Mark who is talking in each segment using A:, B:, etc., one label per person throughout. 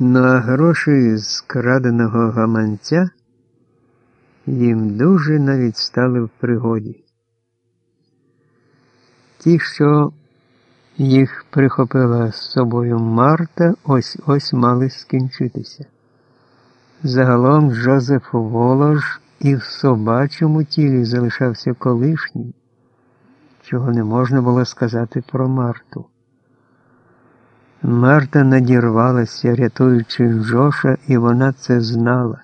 A: На гроші з краденого гаманця їм дуже навіть стали в пригоді. Ті, що їх прихопила з собою Марта, ось ось мали скінчитися. Загалом Джозеф Волож і в собачому тілі залишався колишнім, чого не можна було сказати про Марту. Марта надірвалася, рятуючи Джоша, і вона це знала.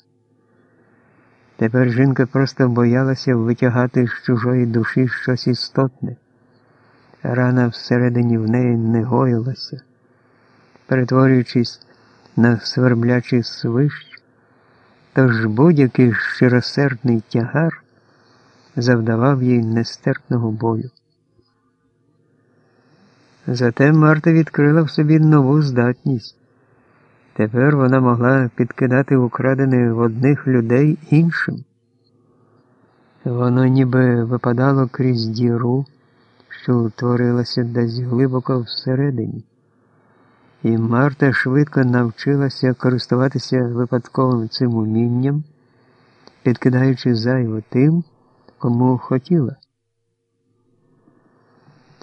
A: Тепер жінка просто боялася витягати з чужої душі щось істотне. Рана всередині в неї не гоїлася, перетворюючись на сверблячий свищ, тож будь-який щиросердний тягар завдавав їй нестерпного бою. Зате Марта відкрила в собі нову здатність. Тепер вона могла підкидати украдене в одних людей іншим. Воно ніби випадало крізь діру, що утворилася десь глибоко всередині. І Марта швидко навчилася користуватися випадковим цим умінням, підкидаючи зайво тим, кому хотіла.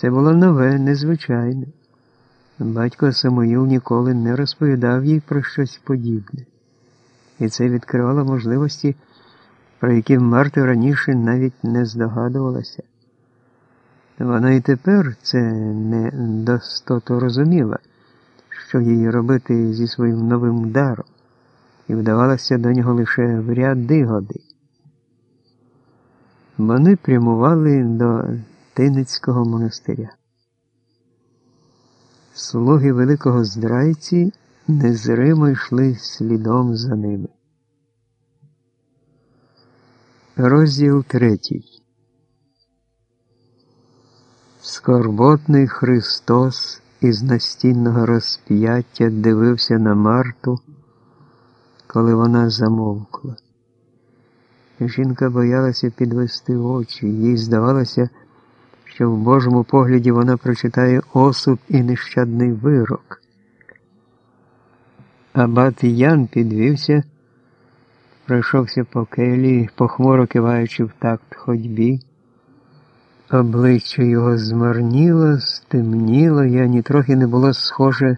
A: Це було нове, незвичайне. Батько Самуїл ніколи не розповідав їй про щось подібне, і це відкривало можливості, про які Марта раніше навіть не здогадувалася. Вона і тепер це не достото розуміла, що їй робити зі своїм новим даром, і вдавалася до нього лише в ряди годи. Вони прямували до Тиницького монастиря. Слуги великого здрайці незримо йшли слідом за ними. Розділ третій. Скорботний Христос із настінного розп'яття дивився на Марту, коли вона замовкла. Жінка боялася підвести очі, їй здавалося, що в Божому погляді вона прочитає осуд і нещадний вирок. Абат Ян підвівся, пройшовся по келії, похмуро киваючи в такт ходьбі. Обличчя його змарніло, стемніло, я нітрохи не було схоже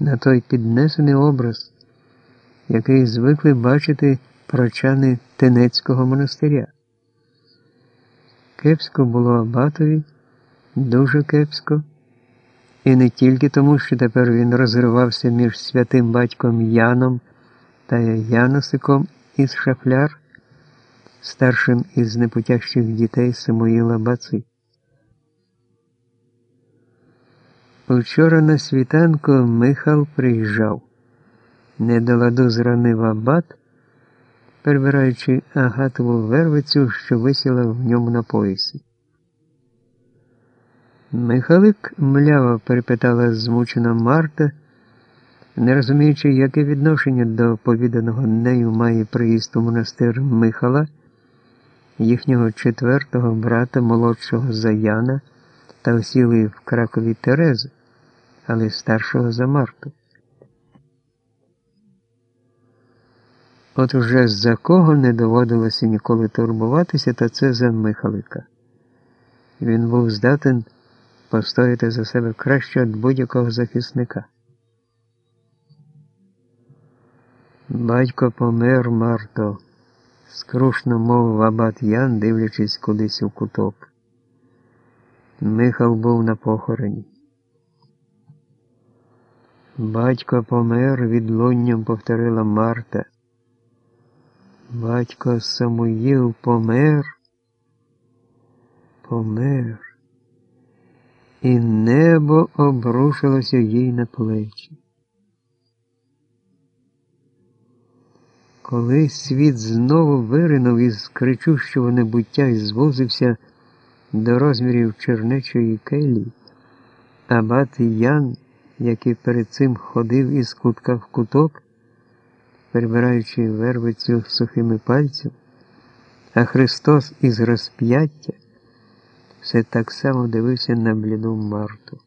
A: на той піднесений образ, який звикли бачити прочани Тенецького монастиря. Кепсько було Абатові, дуже кепсько, і не тільки тому, що тепер він розривався між святим батьком Яном та Яносиком із Шафляр, старшим із непутящих дітей Самуїла Баци. Учора на світанку Михал приїжджав, не до ладу зранив абат перебираючи агатову вервицю, що висіла в ньому на поясі. Михалик мляво перепитала змучена Марта, не розуміючи, яке відношення до повіданого нею має приїзд у монастир Михала, їхнього четвертого брата молодшого Заяна та осілої в Кракові Терези, але старшого за Марту. От уже за кого не доводилося ніколи турбуватися, то це за Михалика. Він був здатен постояти за себе краще від будь-якого захисника. Батько помер Марто, скрушно мовив абат Ян, дивлячись кудись у куток. Михал був на похороні. Батько помер, відлунням повторила Марта. Батько Самуїл помер, помер, і небо обрушилося їй на плечі. Коли світ знову виринув із кричущого небуття і звозився до розмірів чернечої келі, абат Ян, який перед цим ходив із кутка в куток, перебираючи вервицю сухими пальцями, а Христос із розп'яття все так само дивився на бліду Марту.